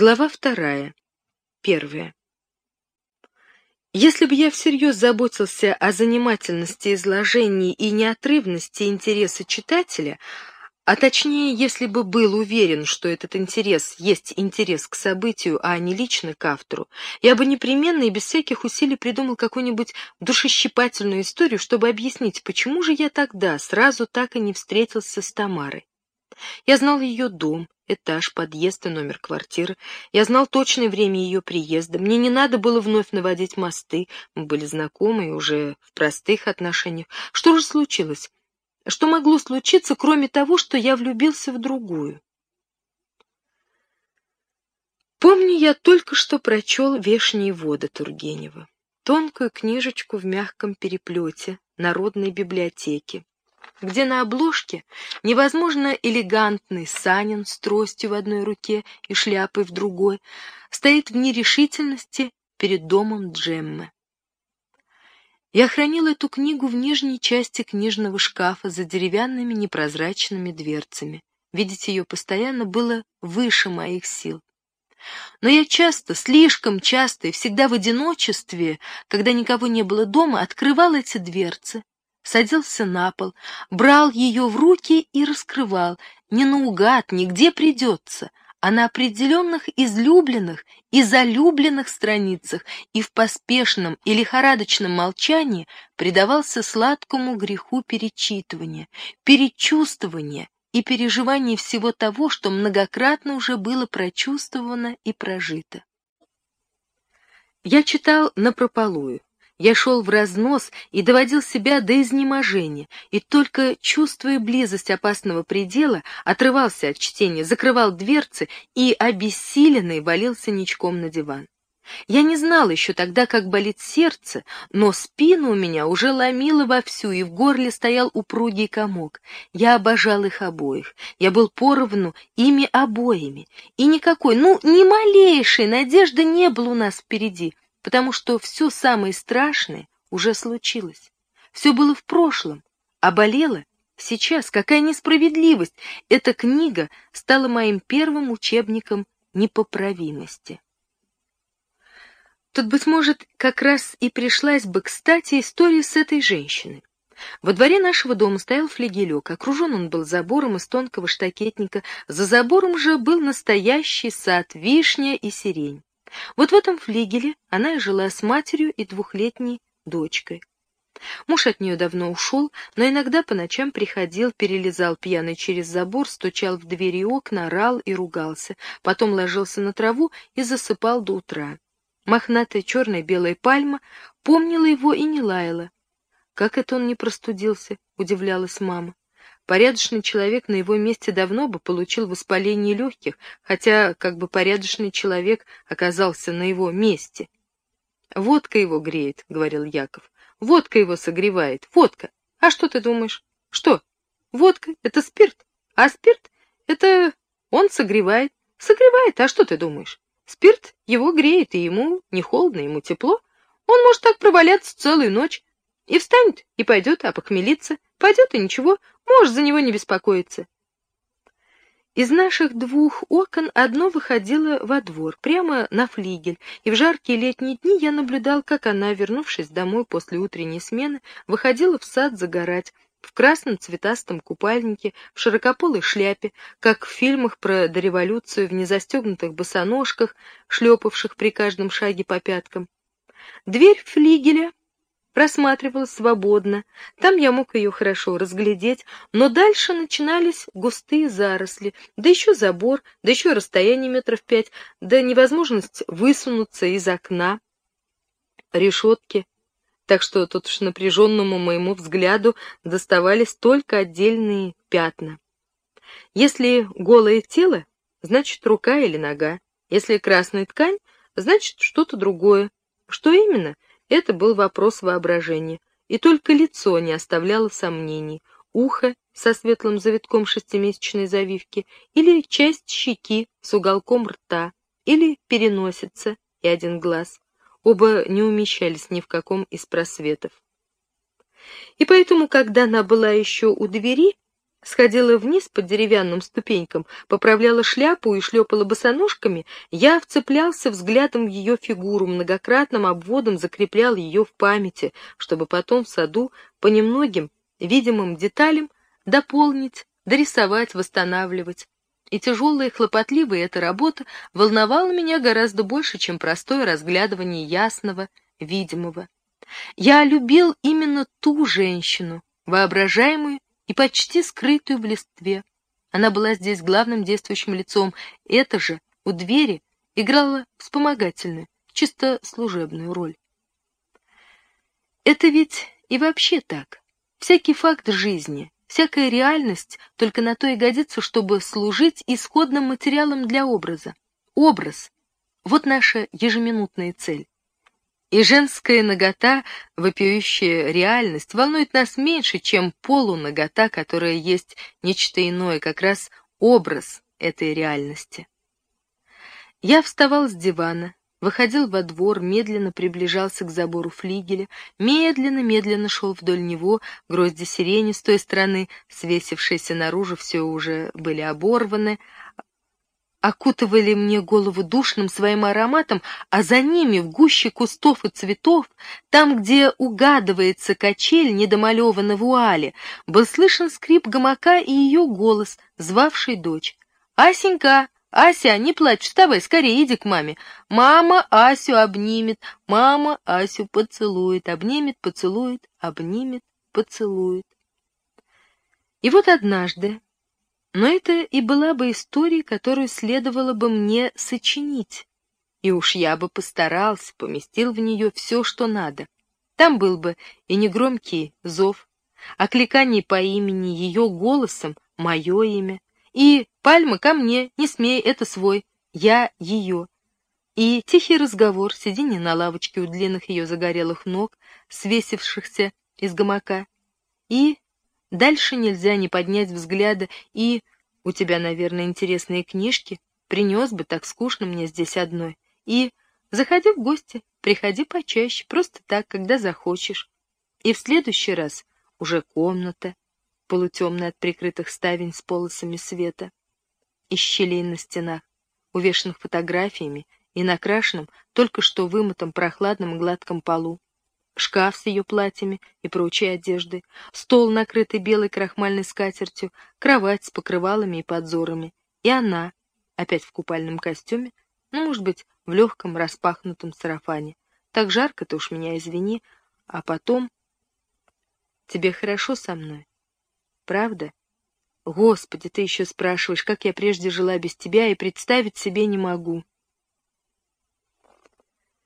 Глава вторая. Первая. Если бы я всерьез заботился о занимательности изложений и неотрывности интереса читателя, а точнее, если бы был уверен, что этот интерес есть интерес к событию, а не лично к автору, я бы непременно и без всяких усилий придумал какую-нибудь душещипательную историю, чтобы объяснить, почему же я тогда сразу так и не встретился с Тамарой. Я знал ее дом, этаж, подъезд и номер квартиры. Я знал точное время ее приезда. Мне не надо было вновь наводить мосты. Мы были знакомы и уже в простых отношениях. Что же случилось? Что могло случиться, кроме того, что я влюбился в другую? Помню, я только что прочел «Вешние воды» Тургенева. Тонкую книжечку в мягком переплете народной библиотеки где на обложке невозможно элегантный Санин с тростью в одной руке и шляпой в другой стоит в нерешительности перед домом Джеммы. Я хранил эту книгу в нижней части книжного шкафа за деревянными непрозрачными дверцами. Видеть ее постоянно было выше моих сил. Но я часто, слишком часто и всегда в одиночестве, когда никого не было дома, открывал эти дверцы, садился на пол, брал ее в руки и раскрывал, не наугад, нигде придется, а на определенных излюбленных и залюбленных страницах и в поспешном и лихорадочном молчании предавался сладкому греху перечитывания, перечувствования и переживания всего того, что многократно уже было прочувствовано и прожито. Я читал напропалую, я шел в разнос и доводил себя до изнеможения, и только чувствуя близость опасного предела, отрывался от чтения, закрывал дверцы и, обессиленный, валился ничком на диван. Я не знал еще тогда, как болит сердце, но спину у меня уже ломило вовсю, и в горле стоял упругий комок. Я обожал их обоих. Я был поровну ими обоими. И никакой, ну, ни малейшей надежды не было у нас впереди — потому что все самое страшное уже случилось. Все было в прошлом, а болело сейчас. Какая несправедливость! Эта книга стала моим первым учебником непоправимости. Тут, быть может, как раз и пришлась бы кстати история с этой женщиной. Во дворе нашего дома стоял флигелек, окружен он был забором из тонкого штакетника, за забором же был настоящий сад, вишня и сирень. Вот в этом флигеле она и жила с матерью и двухлетней дочкой. Муж от нее давно ушел, но иногда по ночам приходил, перелезал пьяный через забор, стучал в двери окна, орал и ругался, потом ложился на траву и засыпал до утра. Мохнатая черная белая пальма помнила его и не лаяла. Как это он не простудился, удивлялась мама. Порядочный человек на его месте давно бы получил воспаление легких, хотя как бы порядочный человек оказался на его месте. «Водка его греет», — говорил Яков. «Водка его согревает. Водка. А что ты думаешь? Что? Водка — это спирт. А спирт — это он согревает. Согревает, а что ты думаешь? Спирт его греет, и ему не холодно, ему тепло. Он может так проваляться целую ночь. И встанет, и пойдет опохмелиться. Пойдет, и ничего, можешь за него не беспокоиться. Из наших двух окон одно выходило во двор, прямо на флигель, и в жаркие летние дни я наблюдал, как она, вернувшись домой после утренней смены, выходила в сад загорать, в красном цветастом купальнике, в широкополой шляпе, как в фильмах про дореволюцию, в незастегнутых босоножках, шлепавших при каждом шаге по пяткам. Дверь флигеля просматривалась свободно, там я мог ее хорошо разглядеть, но дальше начинались густые заросли, да еще забор, да еще расстояние метров пять, да невозможность высунуться из окна, решетки, так что тут уж напряженному моему взгляду доставались только отдельные пятна. Если голое тело, значит рука или нога, если красная ткань, значит что-то другое. Что именно — это был вопрос воображения, и только лицо не оставляло сомнений. Ухо со светлым завитком шестимесячной завивки, или часть щеки с уголком рта, или переносица и один глаз. Оба не умещались ни в каком из просветов. И поэтому, когда она была еще у двери, сходила вниз по деревянным ступенькам, поправляла шляпу и шлепала босоножками, я вцеплялся взглядом в ее фигуру, многократным обводом закреплял ее в памяти, чтобы потом в саду по немногим видимым деталям дополнить, дорисовать, восстанавливать. И тяжелая и хлопотливая эта работа волновала меня гораздо больше, чем простое разглядывание ясного, видимого. Я любил именно ту женщину, воображаемую и почти скрытую в листве. Она была здесь главным действующим лицом. Это же у двери играла вспомогательную, чисто служебную роль. Это ведь и вообще так. Всякий факт жизни, всякая реальность только на то и годится, чтобы служить исходным материалом для образа. Образ — вот наша ежеминутная цель. И женская нагота, вопиющая реальность, волнует нас меньше, чем полунагота, которая есть нечто иное, как раз образ этой реальности. Я вставал с дивана, выходил во двор, медленно приближался к забору флигеля, медленно-медленно шел вдоль него, грозди сирени с той стороны, свесившиеся наружу, все уже были оборваны, окутывали мне голову душным своим ароматом, а за ними, в гуще кустов и цветов, там, где угадывается качель, недомалевана вуале, был слышен скрип гамака и ее голос, звавший дочь. «Асенька! Ася, не плачь, вставай, скорее иди к маме. Мама Асю обнимет, мама Асю поцелует, обнимет, поцелует, обнимет, поцелует». И вот однажды, но это и была бы история, которую следовало бы мне сочинить. И уж я бы постарался, поместил в нее все, что надо. Там был бы и негромкий зов, окликание по имени ее голосом, мое имя, и «Пальма, ко мне, не смей, это свой, я ее». И тихий разговор, сидение на лавочке у длинных ее загорелых ног, свесившихся из гамака, и Дальше нельзя не поднять взгляда и... У тебя, наверное, интересные книжки. Принес бы, так скучно мне здесь одной. И... Заходи в гости, приходи почаще, просто так, когда захочешь. И в следующий раз уже комната, полутемная от прикрытых ставень с полосами света, из щелей на стенах, увешанных фотографиями и накрашенным, только что вымытым прохладным гладком полу шкаф с ее платьями и прочей одеждой, стол, накрытый белой крахмальной скатертью, кровать с покрывалами и подзорами, и она, опять в купальном костюме, ну, может быть, в легком распахнутом сарафане. Так жарко ты уж меня извини, а потом... Тебе хорошо со мной? Правда? Господи, ты еще спрашиваешь, как я прежде жила без тебя, и представить себе не могу.